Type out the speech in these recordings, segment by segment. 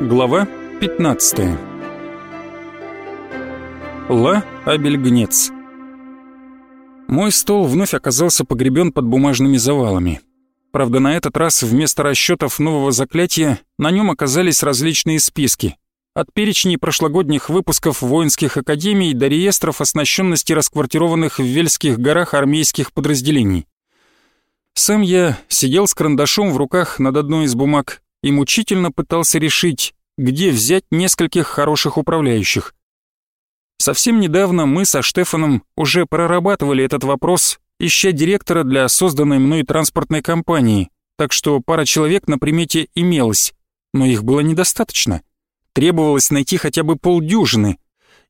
Глава 15 Ла Абельгнец Мой стол вновь оказался погребен под бумажными завалами. Правда, на этот раз вместо расчетов нового заклятия на нем оказались различные списки. От перечней прошлогодних выпусков воинских академий до реестров оснащенности расквартированных в Вельских горах армейских подразделений. Сам я сидел с карандашом в руках над одной из бумаг и мучительно пытался решить, где взять нескольких хороших управляющих. Совсем недавно мы со Штефаном уже прорабатывали этот вопрос, ища директора для созданной мной транспортной компании, так что пара человек на примете имелась, но их было недостаточно. Требовалось найти хотя бы полдюжины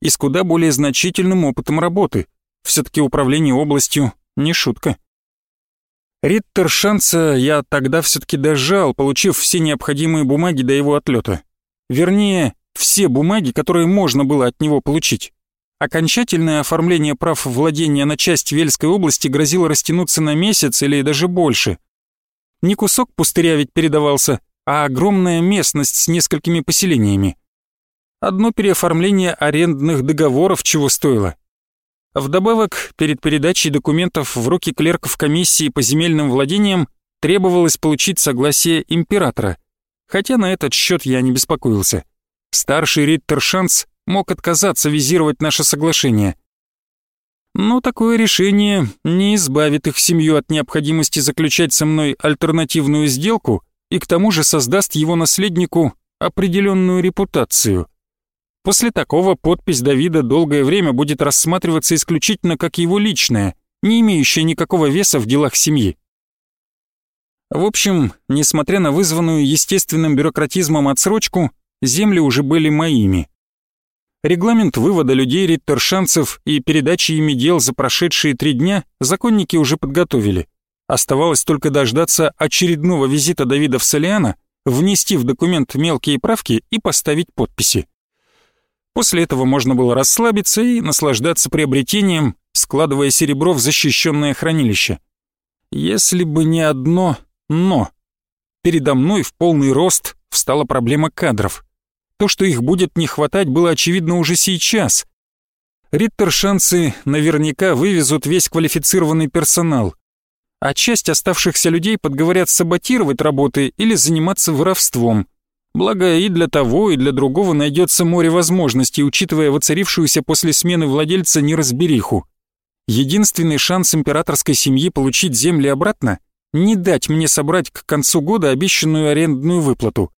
и с куда более значительным опытом работы. Все-таки управление областью не шутка. Риттер Шанса я тогда все-таки дожал, получив все необходимые бумаги до его отлета. Вернее, все бумаги, которые можно было от него получить. Окончательное оформление прав владения на часть Вельской области грозило растянуться на месяц или даже больше. Не кусок пустыря ведь передавался, а огромная местность с несколькими поселениями. Одно переоформление арендных договоров чего стоило. Вдобавок, перед передачей документов в руки клерков комиссии по земельным владениям требовалось получить согласие императора, хотя на этот счет я не беспокоился. Старший Риттер Шанс мог отказаться визировать наше соглашение. Но такое решение не избавит их семью от необходимости заключать со мной альтернативную сделку и к тому же создаст его наследнику определенную репутацию – После такого подпись Давида долгое время будет рассматриваться исключительно как его личная, не имеющая никакого веса в делах семьи. В общем, несмотря на вызванную естественным бюрократизмом отсрочку, земли уже были моими. Регламент вывода людей риттершанцев и передачи ими дел за прошедшие три дня законники уже подготовили. Оставалось только дождаться очередного визита Давида в Солиана, внести в документ мелкие правки и поставить подписи. После этого можно было расслабиться и наслаждаться приобретением, складывая серебро в защищенное хранилище. Если бы не одно «но». Передо мной в полный рост встала проблема кадров. То, что их будет не хватать, было очевидно уже сейчас. Риттершанцы наверняка вывезут весь квалифицированный персонал, а часть оставшихся людей подговорят саботировать работы или заниматься воровством – Благо и для того, и для другого найдется море возможностей, учитывая воцарившуюся после смены владельца неразбериху. Единственный шанс императорской семьи получить земли обратно — не дать мне собрать к концу года обещанную арендную выплату.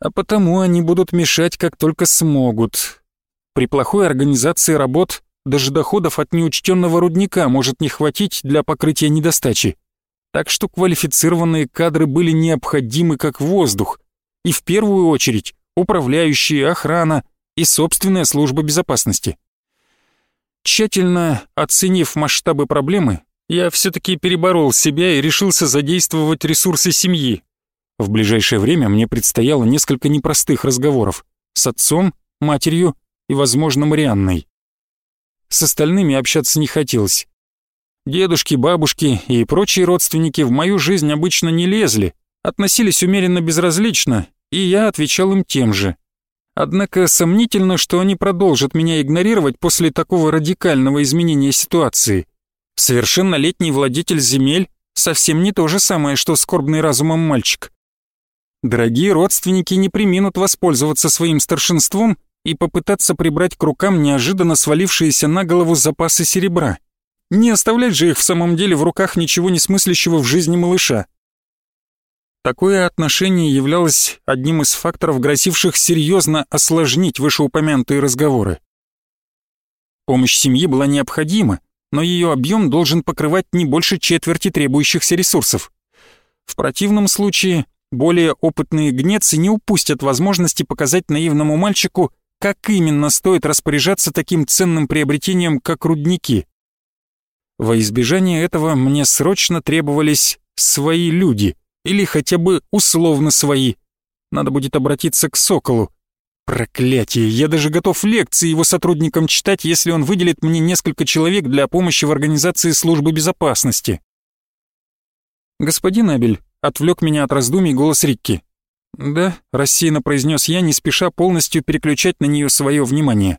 А потому они будут мешать, как только смогут. При плохой организации работ даже доходов от неучтенного рудника может не хватить для покрытия недостачи. Так что квалифицированные кадры были необходимы как воздух — и в первую очередь управляющие, охрана и собственная служба безопасности. Тщательно оценив масштабы проблемы, я все-таки переборол себя и решился задействовать ресурсы семьи. В ближайшее время мне предстояло несколько непростых разговоров с отцом, матерью и, возможно, Марианной. С остальными общаться не хотелось. Дедушки, бабушки и прочие родственники в мою жизнь обычно не лезли, относились умеренно безразлично и я отвечал им тем же. Однако сомнительно, что они продолжат меня игнорировать после такого радикального изменения ситуации. Совершеннолетний владетель земель совсем не то же самое, что скорбный разумом мальчик. Дорогие родственники не приминут воспользоваться своим старшинством и попытаться прибрать к рукам неожиданно свалившиеся на голову запасы серебра. Не оставлять же их в самом деле в руках ничего не смыслящего в жизни малыша. Такое отношение являлось одним из факторов, грозивших серьезно осложнить вышеупомянутые разговоры. Помощь семьи была необходима, но ее объем должен покрывать не больше четверти требующихся ресурсов. В противном случае более опытные гнецы не упустят возможности показать наивному мальчику, как именно стоит распоряжаться таким ценным приобретением, как рудники. Во избежание этого мне срочно требовались свои люди — или хотя бы условно свои. Надо будет обратиться к Соколу. Проклятие, я даже готов лекции его сотрудникам читать, если он выделит мне несколько человек для помощи в организации службы безопасности. Господин Абель отвлек меня от раздумий голос Рикки. «Да», — рассеянно произнес я, не спеша полностью переключать на нее свое внимание.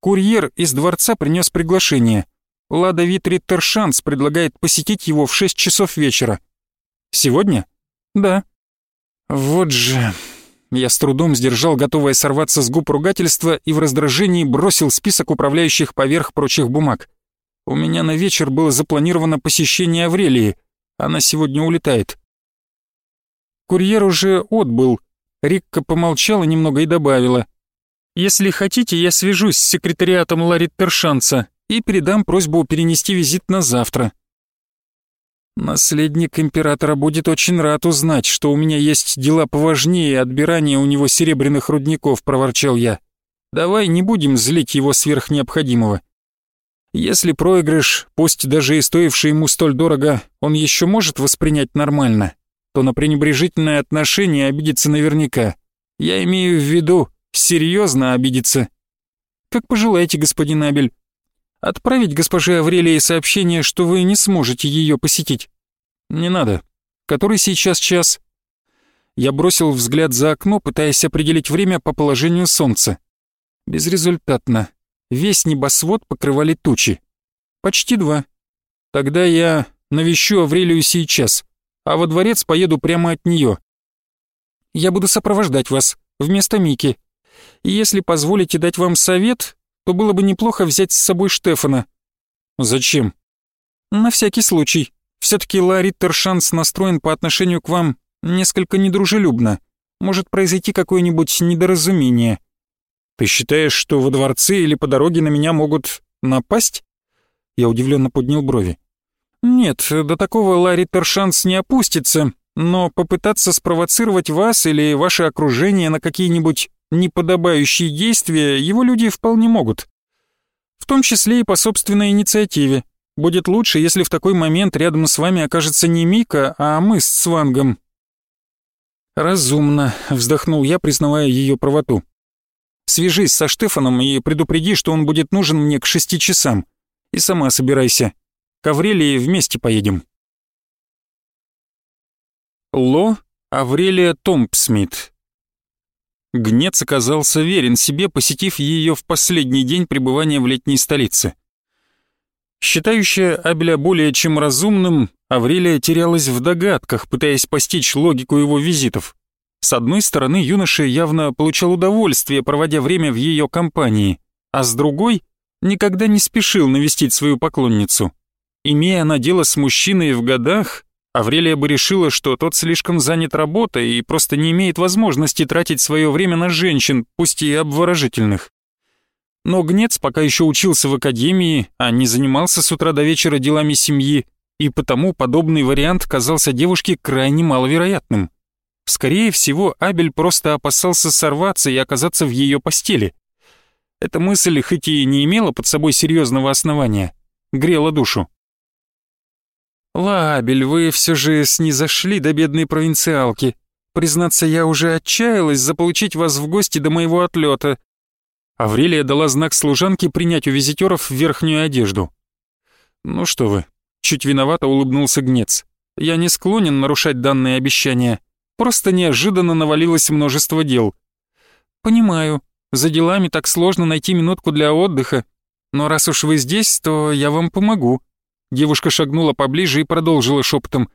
«Курьер из дворца принес приглашение. Лада Вит Риттершанс предлагает посетить его в шесть часов вечера». «Сегодня?» «Да». «Вот же...» Я с трудом сдержал готовое сорваться с губ ругательства и в раздражении бросил список управляющих поверх прочих бумаг. У меня на вечер было запланировано посещение Аврелии. Она сегодня улетает. Курьер уже отбыл. Рикка помолчала немного и добавила. «Если хотите, я свяжусь с секретариатом Ларри Тершанца и передам просьбу перенести визит на завтра. Наследник императора будет очень рад узнать, что у меня есть дела поважнее отбирания у него серебряных рудников, проворчал я. Давай не будем злить его сверх необходимого. Если проигрыш, пусть даже и стоивший ему столь дорого, он еще может воспринять нормально, то на пренебрежительное отношение обидится наверняка. Я имею в виду, серьезно обидится. Как пожелаете, господин Абель. Отправить госпоже Аврелии сообщение, что вы не сможете ее посетить? Не надо. Который сейчас час? Я бросил взгляд за окно, пытаясь определить время по положению солнца. Безрезультатно. Весь небосвод покрывали тучи. Почти два. Тогда я навещу Аврелию сейчас, а во дворец поеду прямо от нее. Я буду сопровождать вас, вместо Мики. И если позволите дать вам совет, то было бы неплохо взять с собой Штефана». «Зачем?» «На всякий случай. Все-таки Ларри Тершанс настроен по отношению к вам несколько недружелюбно. Может произойти какое-нибудь недоразумение». «Ты считаешь, что во дворце или по дороге на меня могут напасть?» Я удивленно поднял брови. «Нет, до такого Ларри Тершанс не опустится, но попытаться спровоцировать вас или ваше окружение на какие-нибудь неподобающие действия его люди вполне могут. В том числе и по собственной инициативе. Будет лучше, если в такой момент рядом с вами окажется не Мика, а мы с Свангом. «Разумно», — вздохнул я, признавая ее правоту. «Свяжись со Штефаном и предупреди, что он будет нужен мне к шести часам. И сама собирайся. К Аврелии вместе поедем». Ло Аврелия Томпсмит Гнец оказался верен себе, посетив ее в последний день пребывания в летней столице. Считающая Абеля более чем разумным, Аврелия терялась в догадках, пытаясь постичь логику его визитов. С одной стороны, юноша явно получал удовольствие, проводя время в ее компании, а с другой — никогда не спешил навестить свою поклонницу. Имея она дело с мужчиной в годах, Аврелия бы решила, что тот слишком занят работой и просто не имеет возможности тратить свое время на женщин, пусть и обворожительных. Но Гнец пока еще учился в академии, а не занимался с утра до вечера делами семьи, и потому подобный вариант казался девушке крайне маловероятным. Скорее всего, Абель просто опасался сорваться и оказаться в ее постели. Эта мысль, хоть и не имела под собой серьезного основания, грела душу. «Лабель, вы все же снизошли до бедной провинциалки. Признаться, я уже отчаялась заполучить вас в гости до моего отлета». Аврелия дала знак служанке принять у визитеров верхнюю одежду. «Ну что вы», — чуть виновато улыбнулся Гнец. «Я не склонен нарушать данные обещания. Просто неожиданно навалилось множество дел». «Понимаю, за делами так сложно найти минутку для отдыха. Но раз уж вы здесь, то я вам помогу». Девушка шагнула поближе и продолжила шепотом.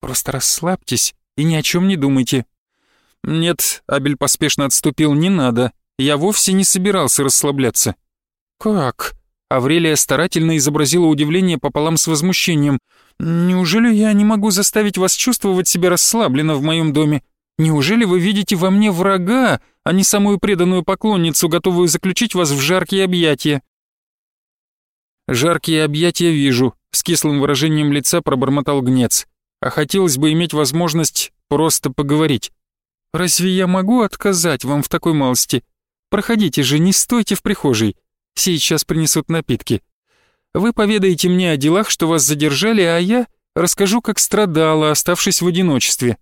«Просто расслабьтесь и ни о чем не думайте». «Нет», — Абель поспешно отступил, — «не надо. Я вовсе не собирался расслабляться». «Как?» Аврелия старательно изобразила удивление пополам с возмущением. «Неужели я не могу заставить вас чувствовать себя расслабленно в моем доме? Неужели вы видите во мне врага, а не самую преданную поклонницу, готовую заключить вас в жаркие объятия?» «Жаркие объятия вижу», — с кислым выражением лица пробормотал гнец. «А хотелось бы иметь возможность просто поговорить. Разве я могу отказать вам в такой малости? Проходите же, не стойте в прихожей. Сейчас принесут напитки. Вы поведаете мне о делах, что вас задержали, а я расскажу, как страдала, оставшись в одиночестве».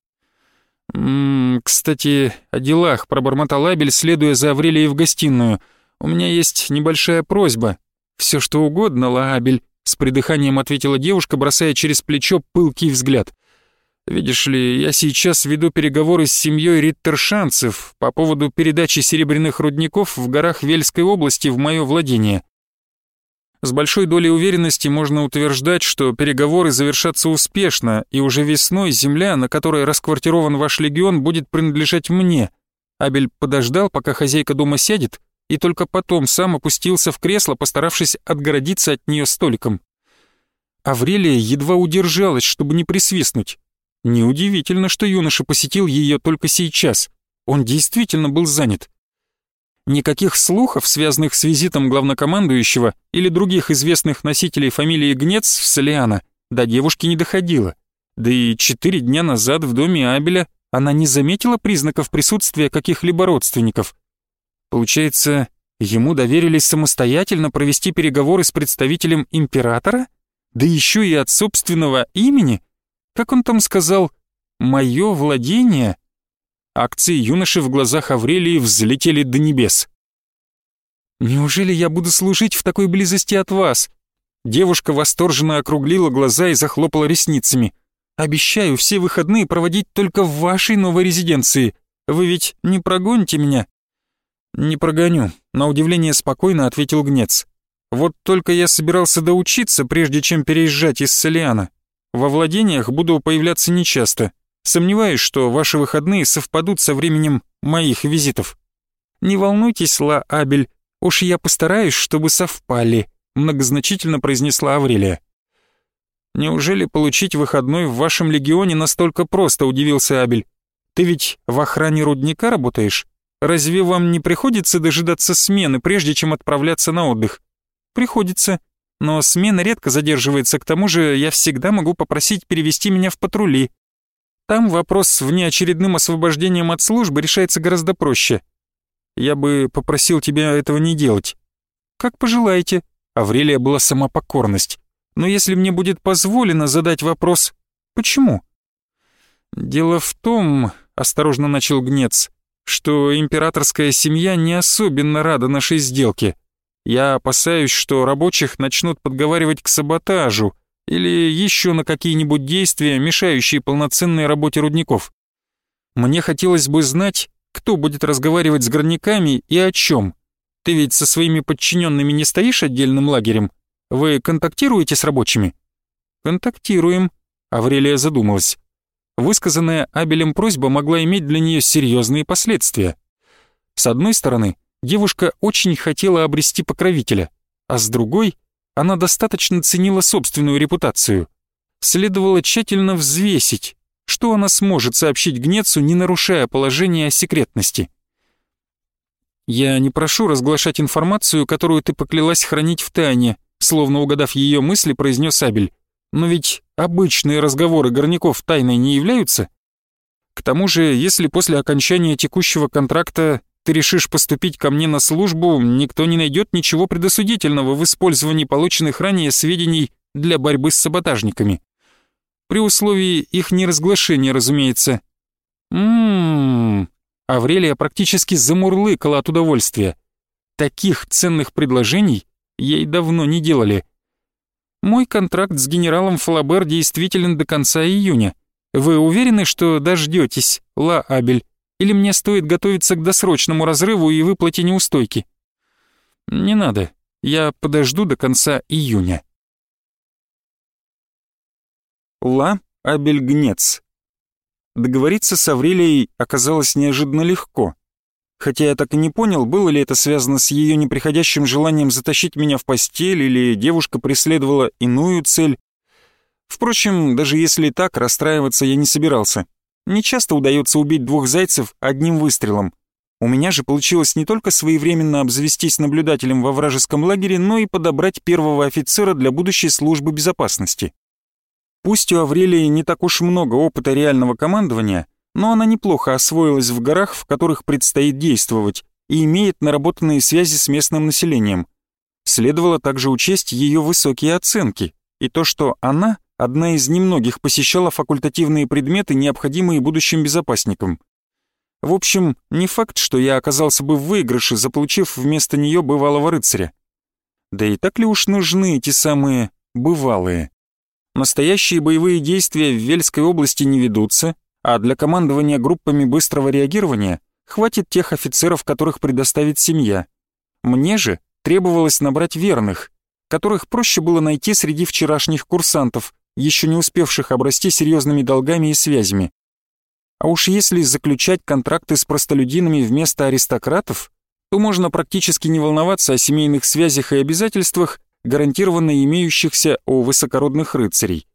«Ммм, кстати, о делах», — пробормотал Абель, следуя за Аврелией в гостиную. «У меня есть небольшая просьба. Все что угодно, Лаабель. С придыханием ответила девушка, бросая через плечо пылкий взгляд. Видишь ли, я сейчас веду переговоры с семьей Риттершанцев по поводу передачи серебряных рудников в горах Вельской области в мое владение. С большой долей уверенности можно утверждать, что переговоры завершатся успешно, и уже весной земля, на которой расквартирован ваш легион, будет принадлежать мне. Абель подождал, пока хозяйка дома сядет, и только потом сам опустился в кресло, постаравшись отгородиться от нее столиком. Аврелия едва удержалась, чтобы не присвистнуть. Неудивительно, что юноша посетил ее только сейчас. Он действительно был занят. Никаких слухов, связанных с визитом главнокомандующего или других известных носителей фамилии Гнец в Солиана, до девушки не доходило. Да и четыре дня назад в доме Абеля она не заметила признаков присутствия каких-либо родственников. Получается, ему доверили самостоятельно провести переговоры с представителем императора? Да еще и от собственного имени? Как он там сказал? «Мое владение?» Акции юноши в глазах Аврелии взлетели до небес. «Неужели я буду служить в такой близости от вас?» Девушка восторженно округлила глаза и захлопала ресницами. «Обещаю все выходные проводить только в вашей новой резиденции. Вы ведь не прогоните меня?» «Не прогоню», — на удивление спокойно ответил Гнец. «Вот только я собирался доучиться, прежде чем переезжать из Солиана. Во владениях буду появляться нечасто. Сомневаюсь, что ваши выходные совпадут со временем моих визитов. Не волнуйтесь, Ла Абель, уж я постараюсь, чтобы совпали, многозначительно произнесла Аврелия. Неужели получить выходной в вашем легионе настолько просто, удивился Абель. Ты ведь в охране рудника работаешь? Разве вам не приходится дожидаться смены, прежде чем отправляться на отдых? Приходится но смена редко задерживается, к тому же я всегда могу попросить перевести меня в патрули. Там вопрос с внеочередным освобождением от службы решается гораздо проще. Я бы попросил тебя этого не делать. Как пожелаете. Аврелия была сама покорность. Но если мне будет позволено задать вопрос, почему? Дело в том, осторожно начал Гнец, что императорская семья не особенно рада нашей сделке. Я опасаюсь, что рабочих начнут подговаривать к саботажу или еще на какие-нибудь действия, мешающие полноценной работе рудников. Мне хотелось бы знать, кто будет разговаривать с горняками и о чем. Ты ведь со своими подчиненными не стоишь отдельным лагерем? Вы контактируете с рабочими? Контактируем, Аврелия задумалась. Высказанная Абелем просьба могла иметь для нее серьезные последствия. С одной стороны, девушка очень хотела обрести покровителя, а с другой она достаточно ценила собственную репутацию. Следовало тщательно взвесить, что она сможет сообщить Гнецу, не нарушая положение о секретности. «Я не прошу разглашать информацию, которую ты поклялась хранить в тайне», словно угадав ее мысли, произнес Абель. «Но ведь обычные разговоры горняков тайной не являются?» К тому же, если после окончания текущего контракта ты решишь поступить ко мне на службу, никто не найдет ничего предосудительного в использовании полученных ранее сведений для борьбы с саботажниками. При условии их неразглашения, разумеется. Ммм, Аврелия практически замурлыкала от удовольствия. Таких ценных предложений ей давно не делали. Мой контракт с генералом Флабер действителен до конца июня. Вы уверены, что дождетесь, Ла Абель? Или мне стоит готовиться к досрочному разрыву и выплате неустойки? Не надо, я подожду до конца июня. Ла Абельгнец. Договориться с Аврелией оказалось неожиданно легко. Хотя я так и не понял, было ли это связано с ее неприходящим желанием затащить меня в постель, или девушка преследовала иную цель. Впрочем, даже если так, расстраиваться я не собирался. Не часто удается убить двух зайцев одним выстрелом. У меня же получилось не только своевременно обзавестись наблюдателем во вражеском лагере, но и подобрать первого офицера для будущей службы безопасности. Пусть у Аврелии не так уж много опыта реального командования, но она неплохо освоилась в горах, в которых предстоит действовать, и имеет наработанные связи с местным населением. Следовало также учесть ее высокие оценки и то, что она одна из немногих посещала факультативные предметы, необходимые будущим безопасникам. В общем, не факт, что я оказался бы в выигрыше, заполучив вместо нее бывалого рыцаря. Да и так ли уж нужны эти самые «бывалые»? настоящие боевые действия в Вельской области не ведутся, а для командования группами быстрого реагирования хватит тех офицеров, которых предоставит семья. Мне же требовалось набрать верных, которых проще было найти среди вчерашних курсантов, еще не успевших обрасти серьезными долгами и связями. А уж если заключать контракты с простолюдинами вместо аристократов, то можно практически не волноваться о семейных связях и обязательствах, гарантированно имеющихся у высокородных рыцарей.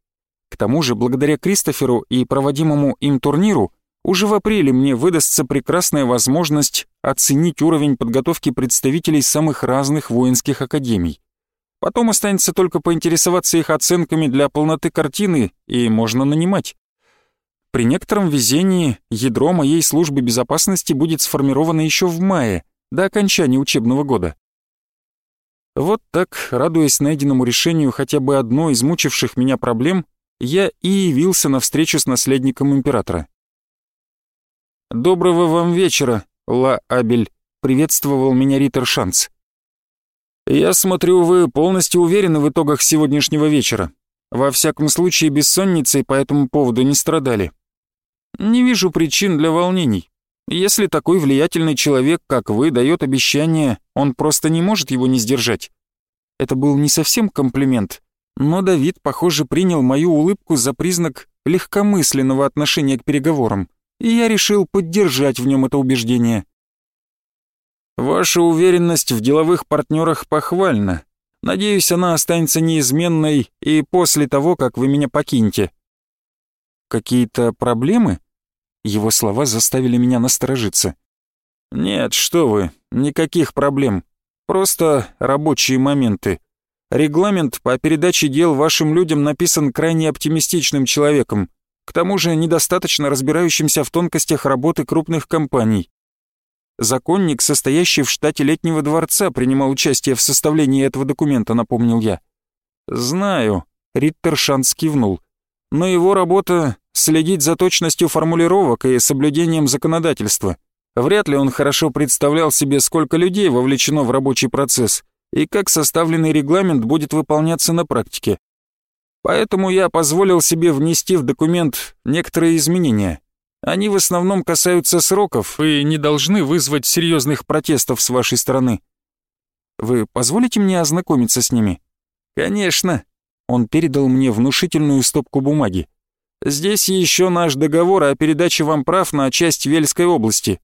К тому же, благодаря Кристоферу и проводимому им турниру, уже в апреле мне выдастся прекрасная возможность оценить уровень подготовки представителей самых разных воинских академий. Потом останется только поинтересоваться их оценками для полноты картины, и можно нанимать. При некотором везении ядро моей службы безопасности будет сформировано еще в мае, до окончания учебного года. Вот так, радуясь найденному решению хотя бы одной из мучивших меня проблем, я и явился на встречу с наследником императора. «Доброго вам вечера, Ла Абель», — приветствовал меня Риттер Шанц. «Я смотрю, вы полностью уверены в итогах сегодняшнего вечера. Во всяком случае, бессонницей по этому поводу не страдали. Не вижу причин для волнений. Если такой влиятельный человек, как вы, дает обещание, он просто не может его не сдержать. Это был не совсем комплимент, но Давид, похоже, принял мою улыбку за признак легкомысленного отношения к переговорам, и я решил поддержать в нем это убеждение. Ваша уверенность в деловых партнерах похвальна. Надеюсь, она останется неизменной и после того, как вы меня покинете. Какие-то проблемы? Его слова заставили меня насторожиться. «Нет, что вы, никаких проблем. Просто рабочие моменты. Регламент по передаче дел вашим людям написан крайне оптимистичным человеком, к тому же недостаточно разбирающимся в тонкостях работы крупных компаний. Законник, состоящий в штате летнего дворца, принимал участие в составлении этого документа, напомнил я. «Знаю», — Риттер Шанс кивнул. «Но его работа следить за точностью формулировок и соблюдением законодательства. Вряд ли он хорошо представлял себе, сколько людей вовлечено в рабочий процесс и как составленный регламент будет выполняться на практике. Поэтому я позволил себе внести в документ некоторые изменения. Они в основном касаются сроков и не должны вызвать серьезных протестов с вашей стороны. Вы позволите мне ознакомиться с ними? Конечно. Он передал мне внушительную стопку бумаги. Здесь еще наш договор о передаче вам прав на часть Вельской области.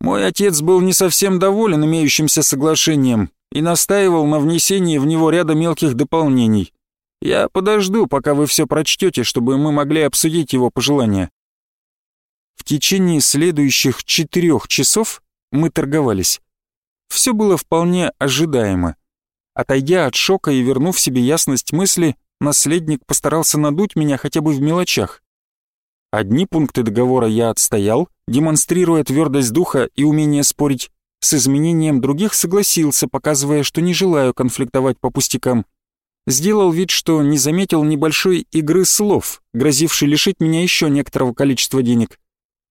Мой отец был не совсем доволен имеющимся соглашением и настаивал на внесении в него ряда мелких дополнений. Я подожду, пока вы все прочтете, чтобы мы могли обсудить его пожелания. В течение следующих четырех часов мы торговались. Все было вполне ожидаемо. Отойдя от шока и вернув себе ясность мысли, наследник постарался надуть меня хотя бы в мелочах. Одни пункты договора я отстоял, демонстрируя твердость духа и умение спорить, с изменением других согласился, показывая, что не желаю конфликтовать по пустякам. Сделал вид, что не заметил небольшой игры слов, грозившей лишить меня еще некоторого количества денег.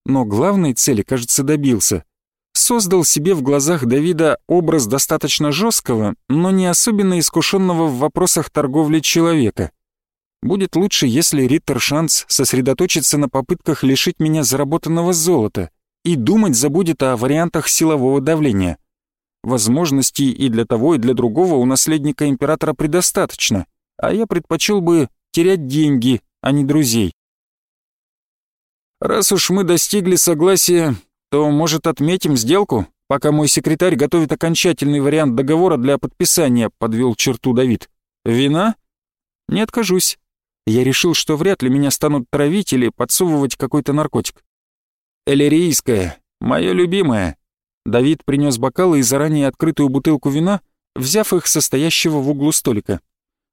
Но главной цели, кажется, добился. Создал себе в глазах Давида образ достаточно жесткого, но не особенно искушенного в вопросах торговли человека. Будет лучше, если Риттер Шанс сосредоточится на попытках лишить меня заработанного золота и думать забудет о вариантах силового давления. Возможностей и для того, и для другого у наследника императора предостаточно, а я предпочел бы терять деньги, а не друзей. Раз уж мы достигли согласия, то, может, отметим сделку, пока мой секретарь готовит окончательный вариант договора для подписания, подвел черту Давид. Вина? Не откажусь. Я решил, что вряд ли меня станут травить или подсовывать какой-то наркотик. Элерийская, мое любимое. Давид принес бокалы и заранее открытую бутылку вина, взяв их состоящего в углу столика.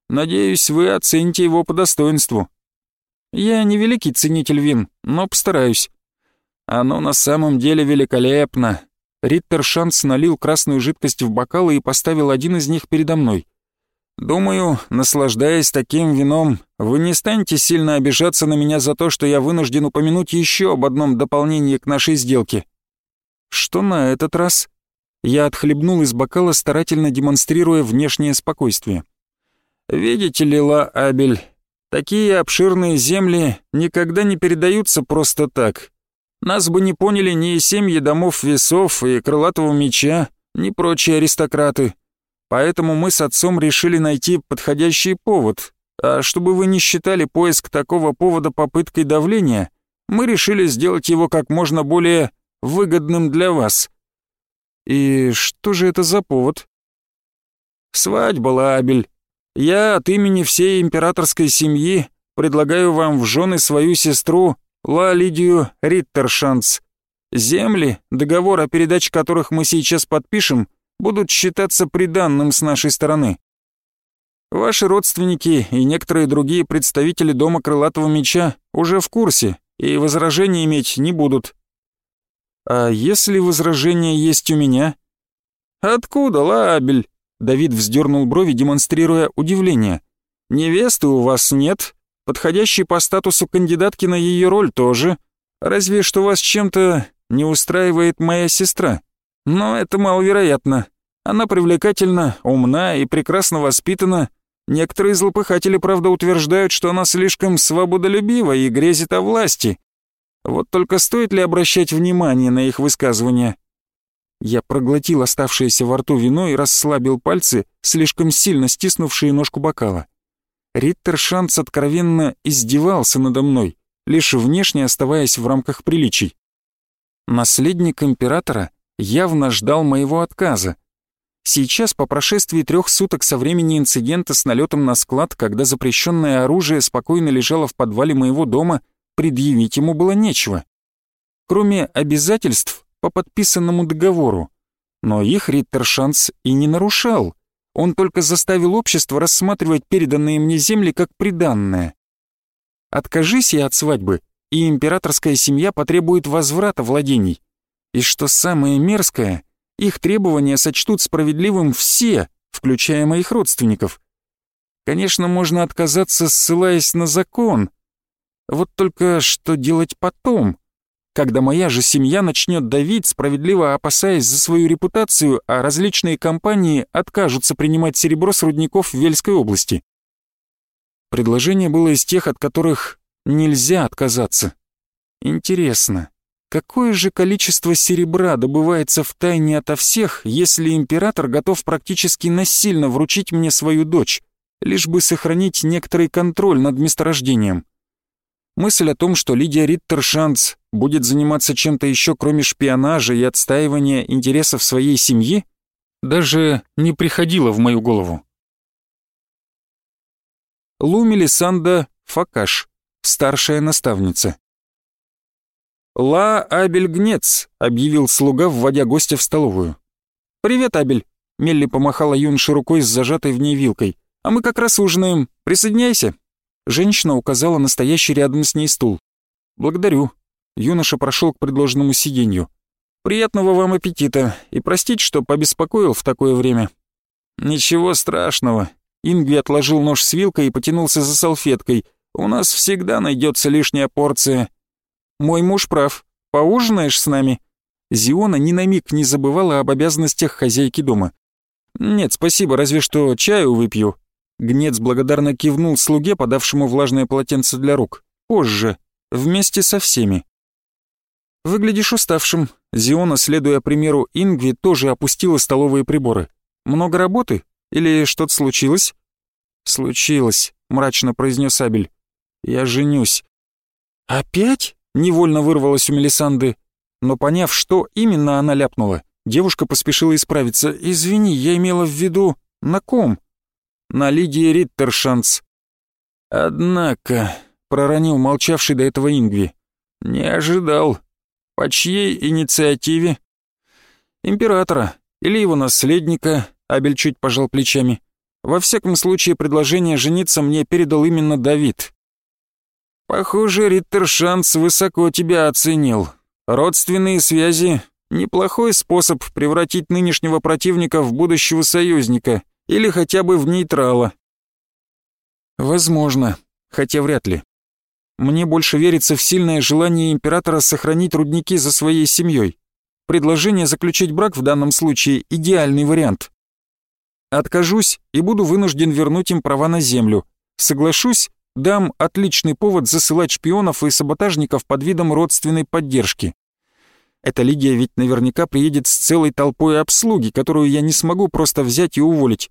Надеюсь, вы оцените его по достоинству. Я не великий ценитель вин, но постараюсь. Оно на самом деле великолепно. Риттер Шанс налил красную жидкость в бокалы и поставил один из них передо мной. Думаю, наслаждаясь таким вином, вы не станете сильно обижаться на меня за то, что я вынужден упомянуть еще об одном дополнении к нашей сделке. Что на этот раз? Я отхлебнул из бокала, старательно демонстрируя внешнее спокойствие. Видите ли, Ла Абель, Такие обширные земли никогда не передаются просто так. Нас бы не поняли ни семьи домов весов и крылатого меча, ни прочие аристократы. Поэтому мы с отцом решили найти подходящий повод. А чтобы вы не считали поиск такого повода попыткой давления, мы решили сделать его как можно более выгодным для вас. И что же это за повод? Свадьба, Лабель. Я от имени всей императорской семьи предлагаю вам в жены свою сестру Ла Лидию Риттершанс. Земли, договор о передаче которых мы сейчас подпишем, будут считаться приданным с нашей стороны. Ваши родственники и некоторые другие представители Дома Крылатого Меча уже в курсе и возражений иметь не будут. А если возражения есть у меня? Откуда, Лабель? Давид вздернул брови, демонстрируя удивление. Невесты у вас нет, подходящей по статусу кандидатки на ее роль тоже. Разве что вас чем-то не устраивает моя сестра. Но это маловероятно. Она привлекательна, умна и прекрасно воспитана. Некоторые злопыхатели, правда, утверждают, что она слишком свободолюбива и грезит о власти. Вот только стоит ли обращать внимание на их высказывания? Я проглотил оставшееся во рту вино и расслабил пальцы, слишком сильно стиснувшие ножку бокала. Риттер Шанц откровенно издевался надо мной, лишь внешне оставаясь в рамках приличий. Наследник императора явно ждал моего отказа. Сейчас, по прошествии трех суток со времени инцидента с налетом на склад, когда запрещенное оружие спокойно лежало в подвале моего дома, предъявить ему было нечего. Кроме обязательств по подписанному договору. Но их Риттершанс и не нарушал. Он только заставил общество рассматривать переданные мне земли как приданное. Откажись я от свадьбы, и императорская семья потребует возврата владений. И что самое мерзкое, их требования сочтут справедливым все, включая моих родственников. Конечно, можно отказаться, ссылаясь на закон. Вот только что делать потом? когда моя же семья начнет давить, справедливо опасаясь за свою репутацию, а различные компании откажутся принимать серебро с рудников в Вельской области. Предложение было из тех, от которых нельзя отказаться. Интересно, какое же количество серебра добывается в тайне ото всех, если император готов практически насильно вручить мне свою дочь, лишь бы сохранить некоторый контроль над месторождением? Мысль о том, что Лидия Риттершанц будет заниматься чем-то еще, кроме шпионажа и отстаивания интересов своей семьи, даже не приходила в мою голову. Лу Санда Факаш, старшая наставница. «Ла Абель Гнец», — объявил слуга, вводя гостя в столовую. «Привет, Абель», — Мелли помахала юноше рукой с зажатой в ней вилкой. «А мы как раз ужинаем. Присоединяйся». Женщина указала на стоящий рядом с ней стул. «Благодарю». Юноша прошел к предложенному сиденью. «Приятного вам аппетита, и простите, что побеспокоил в такое время». «Ничего страшного». Ингви отложил нож с вилкой и потянулся за салфеткой. «У нас всегда найдется лишняя порция». «Мой муж прав. Поужинаешь с нами?» Зиона ни на миг не забывала об обязанностях хозяйки дома. «Нет, спасибо, разве что чаю выпью», Гнец благодарно кивнул слуге, подавшему влажное полотенце для рук. «Позже. Вместе со всеми». «Выглядишь уставшим». Зиона, следуя примеру Ингви, тоже опустила столовые приборы. «Много работы? Или что-то случилось?» «Случилось», — мрачно произнес Абель. «Я женюсь». «Опять?» — невольно вырвалась у Мелисанды. Но поняв, что именно она ляпнула, девушка поспешила исправиться. «Извини, я имела в виду... На ком?» на Лидии Риттершанс. Однако, проронил молчавший до этого Ингви, не ожидал. По чьей инициативе? Императора или его наследника, Абель чуть пожал плечами. Во всяком случае, предложение жениться мне передал именно Давид. Похоже, Риттершанс высоко тебя оценил. Родственные связи — неплохой способ превратить нынешнего противника в будущего союзника — или хотя бы в нейтрала. Возможно, хотя вряд ли. Мне больше верится в сильное желание императора сохранить рудники за своей семьей. Предложение заключить брак в данном случае – идеальный вариант. Откажусь и буду вынужден вернуть им права на землю. Соглашусь, дам отличный повод засылать шпионов и саботажников под видом родственной поддержки. Эта Лидия ведь наверняка приедет с целой толпой обслуги, которую я не смогу просто взять и уволить.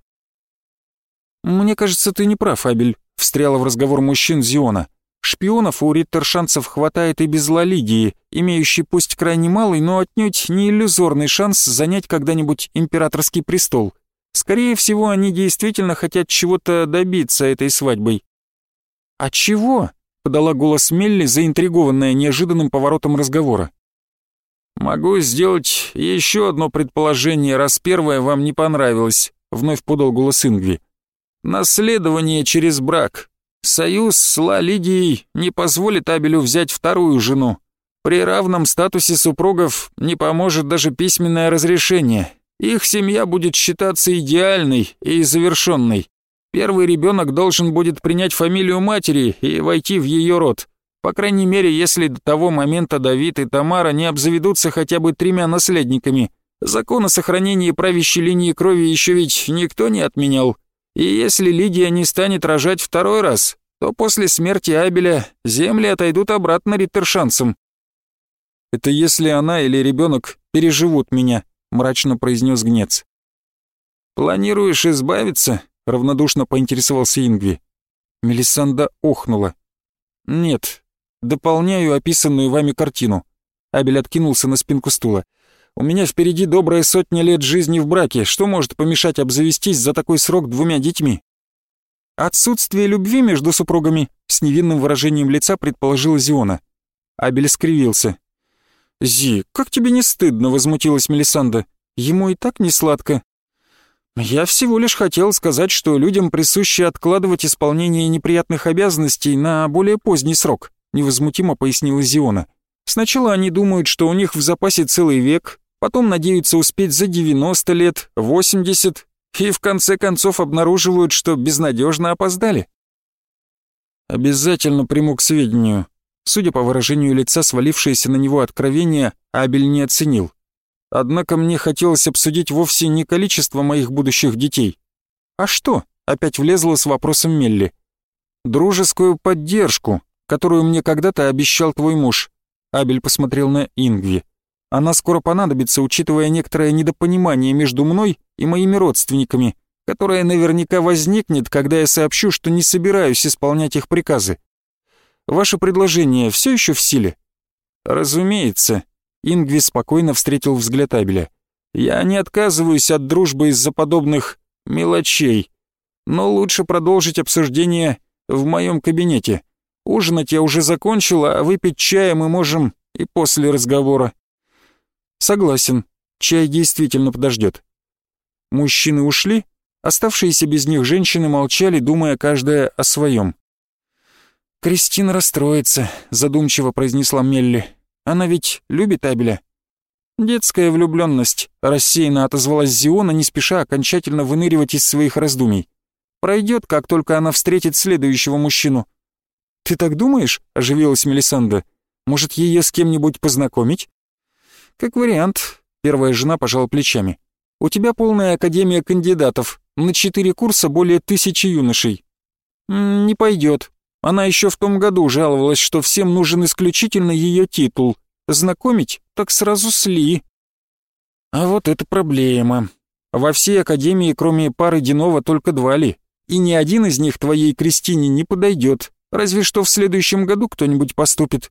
«Мне кажется, ты не прав, Абель», — встряла в разговор мужчин Зиона. «Шпионов у риттершанцев хватает и без Лалидии, имеющей пусть крайне малый, но отнюдь не иллюзорный шанс занять когда-нибудь императорский престол. Скорее всего, они действительно хотят чего-то добиться этой свадьбой». «А чего?» — подала голос Мелли, заинтригованная неожиданным поворотом разговора. «Могу сделать еще одно предположение, раз первое вам не понравилось», — вновь подал голос Ингви. «Наследование через брак. Союз с Ла не позволит Абелю взять вторую жену. При равном статусе супругов не поможет даже письменное разрешение. Их семья будет считаться идеальной и завершенной. Первый ребенок должен будет принять фамилию матери и войти в ее род. По крайней мере, если до того момента Давид и Тамара не обзаведутся хотя бы тремя наследниками. Закон о сохранении правящей линии крови еще ведь никто не отменял. И если Лидия не станет рожать второй раз, то после смерти Абеля земли отойдут обратно риттершанцам. «Это если она или ребенок переживут меня», — мрачно произнес Гнец. «Планируешь избавиться?» — равнодушно поинтересовался Ингви. Мелисанда охнула. «Нет, Дополняю описанную вами картину. Абель откинулся на спинку стула. У меня впереди добрая сотня лет жизни в браке. Что может помешать обзавестись за такой срок двумя детьми? Отсутствие любви между супругами, с невинным выражением лица предположила Зиона. Абель скривился. «Зи, как тебе не стыдно?» — возмутилась Мелисанда. «Ему и так не сладко». «Я всего лишь хотел сказать, что людям присуще откладывать исполнение неприятных обязанностей на более поздний срок невозмутимо пояснила Зиона. Сначала они думают, что у них в запасе целый век, потом надеются успеть за 90 лет, 80, и в конце концов обнаруживают, что безнадежно опоздали. Обязательно приму к сведению. Судя по выражению лица, свалившееся на него откровение, Абель не оценил. Однако мне хотелось обсудить вовсе не количество моих будущих детей. А что? Опять влезла с вопросом Мелли. Дружескую поддержку, которую мне когда-то обещал твой муж». Абель посмотрел на Ингви. «Она скоро понадобится, учитывая некоторое недопонимание между мной и моими родственниками, которое наверняка возникнет, когда я сообщу, что не собираюсь исполнять их приказы. Ваше предложение все еще в силе?» «Разумеется», — Ингви спокойно встретил взгляд Абеля. «Я не отказываюсь от дружбы из-за подобных мелочей, но лучше продолжить обсуждение в моем кабинете. Ужинать я уже закончила, а выпить чая мы можем и после разговора. Согласен, чай действительно подождет. Мужчины ушли, оставшиеся без них женщины молчали, думая каждая о своем. «Кристина расстроится», — задумчиво произнесла Мелли. «Она ведь любит Абеля». «Детская влюбленность», — рассеянно отозвалась Зиона, не спеша окончательно выныривать из своих раздумий. «Пройдет, как только она встретит следующего мужчину. «Ты так думаешь?» — оживилась Мелисанда. «Может, ее с кем-нибудь познакомить?» «Как вариант», — первая жена пожала плечами. «У тебя полная академия кандидатов, на четыре курса более тысячи юношей». «Не пойдет. Она еще в том году жаловалась, что всем нужен исключительно ее титул. Знакомить? Так сразу сли». «А вот это проблема. Во всей академии, кроме пары Динова, только два ли, и ни один из них твоей Кристине не подойдет. Разве что в следующем году кто-нибудь поступит.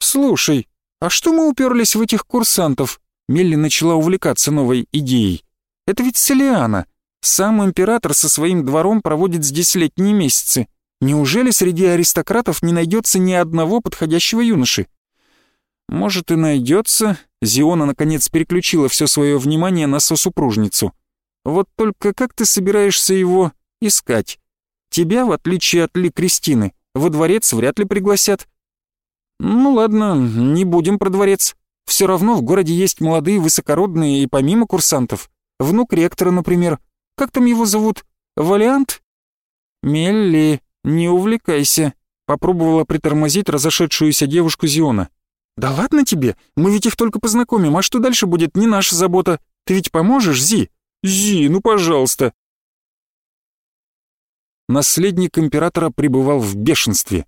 Слушай, а что мы уперлись в этих курсантов? Мелли начала увлекаться новой идеей. Это ведь Селиана. Сам император со своим двором проводит здесь летние месяцы. Неужели среди аристократов не найдется ни одного подходящего юноши? Может и найдется. Зиона наконец переключила все свое внимание на сосупружницу. Вот только как ты собираешься его искать? Тебя, в отличие от Ли Кристины, во дворец вряд ли пригласят. Ну ладно, не будем про дворец. Все равно в городе есть молодые высокородные и помимо курсантов. Внук ректора, например. Как там его зовут? Валиант? Мелли, не увлекайся. Попробовала притормозить разошедшуюся девушку Зиона. «Да ладно тебе, мы ведь их только познакомим, а что дальше будет, не наша забота. Ты ведь поможешь, Зи?» «Зи, ну пожалуйста!» наследник императора пребывал в бешенстве.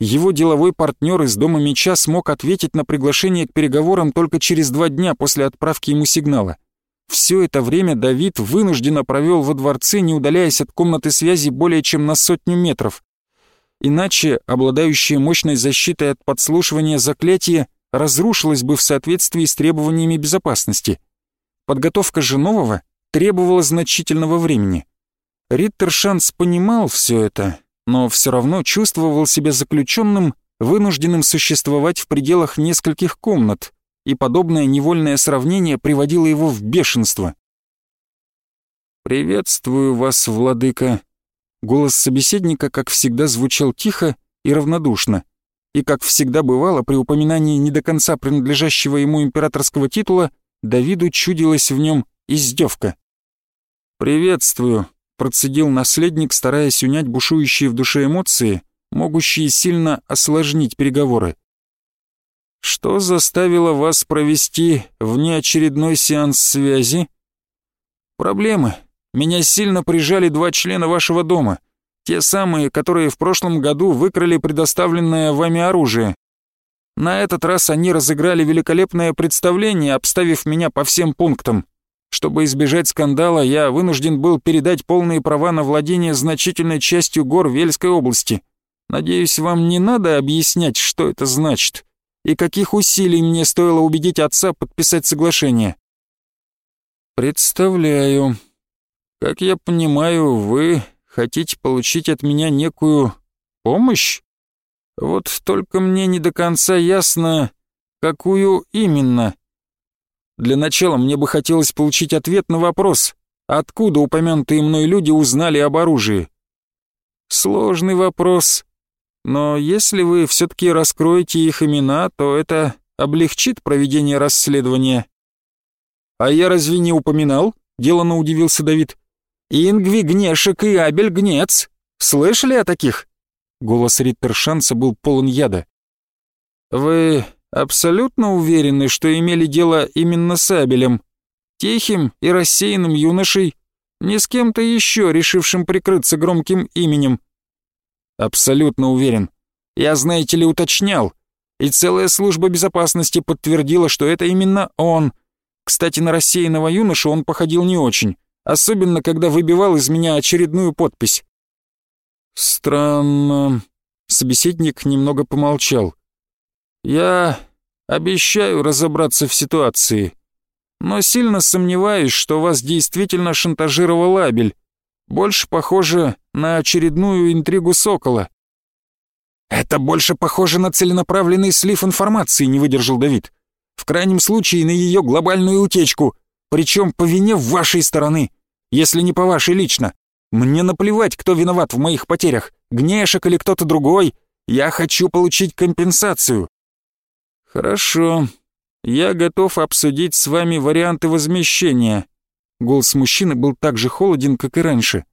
Его деловой партнер из Дома Меча смог ответить на приглашение к переговорам только через два дня после отправки ему сигнала. Все это время Давид вынужденно провел во дворце, не удаляясь от комнаты связи более чем на сотню метров. Иначе обладающее мощной защитой от подслушивания заклятие разрушилось бы в соответствии с требованиями безопасности. Подготовка же нового требовала значительного времени. Риттер Шанс понимал все это, но все равно чувствовал себя заключенным, вынужденным существовать в пределах нескольких комнат, и подобное невольное сравнение приводило его в бешенство. «Приветствую вас, владыка». Голос собеседника, как всегда, звучал тихо и равнодушно, и, как всегда бывало, при упоминании не до конца принадлежащего ему императорского титула, Давиду чудилась в нем издевка. «Приветствую», — процедил наследник, стараясь унять бушующие в душе эмоции, могущие сильно осложнить переговоры. Что заставило вас провести внеочередной сеанс связи? Проблемы. Меня сильно прижали два члена вашего дома. Те самые, которые в прошлом году выкрали предоставленное вами оружие. На этот раз они разыграли великолепное представление, обставив меня по всем пунктам. Чтобы избежать скандала, я вынужден был передать полные права на владение значительной частью гор Вельской области. Надеюсь, вам не надо объяснять, что это значит и каких усилий мне стоило убедить отца подписать соглашение. Представляю. Как я понимаю, вы хотите получить от меня некую помощь? Вот только мне не до конца ясно, какую именно. Для начала мне бы хотелось получить ответ на вопрос, откуда упомянутые мной люди узнали об оружии. Сложный вопрос, но если вы все-таки раскроете их имена, то это облегчит проведение расследования». «А я разве не упоминал?» — деланно удивился Давид. «Ингви Гнешек и Абель Гнец. Слышали о таких?» Голос Риттершанса был полон яда. «Вы абсолютно уверены, что имели дело именно с Абелем? Тихим и рассеянным юношей, не с кем-то еще, решившим прикрыться громким именем?» Абсолютно уверен. Я, знаете ли, уточнял. И целая служба безопасности подтвердила, что это именно он. Кстати, на рассеянного юношу он походил не очень, особенно когда выбивал из меня очередную подпись. Странно. Собеседник немного помолчал. Я обещаю разобраться в ситуации, но сильно сомневаюсь, что вас действительно шантажировал Абель. Больше похоже на очередную интригу Сокола. «Это больше похоже на целенаправленный слив информации», — не выдержал Давид. «В крайнем случае на ее глобальную утечку, причем по вине вашей стороны, если не по вашей лично. Мне наплевать, кто виноват в моих потерях, Гнешек или кто-то другой. Я хочу получить компенсацию». «Хорошо. Я готов обсудить с вами варианты возмещения», Голос мужчины был так же холоден, как и раньше.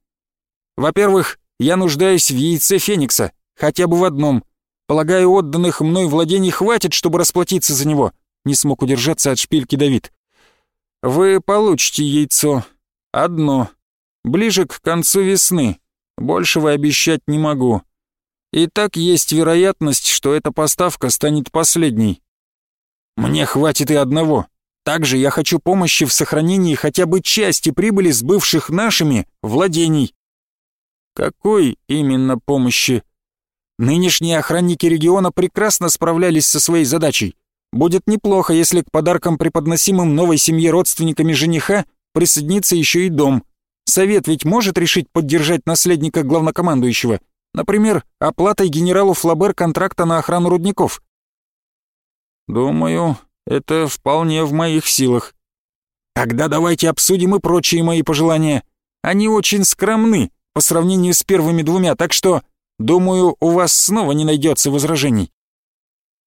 «Во-первых, я нуждаюсь в яйце Феникса, хотя бы в одном. Полагаю, отданных мной владений хватит, чтобы расплатиться за него», не смог удержаться от шпильки Давид. «Вы получите яйцо. Одно. Ближе к концу весны. Большего обещать не могу. И так есть вероятность, что эта поставка станет последней. Мне хватит и одного. Также я хочу помощи в сохранении хотя бы части прибыли с бывших нашими владений. Какой именно помощи? Нынешние охранники региона прекрасно справлялись со своей задачей. Будет неплохо, если к подаркам, преподносимым новой семье родственниками жениха, присоединится еще и дом. Совет ведь может решить поддержать наследника главнокомандующего, например, оплатой генералу Флабер контракта на охрану рудников. Думаю, это вполне в моих силах. Тогда давайте обсудим и прочие мои пожелания. Они очень скромны по сравнению с первыми двумя, так что, думаю, у вас снова не найдется возражений.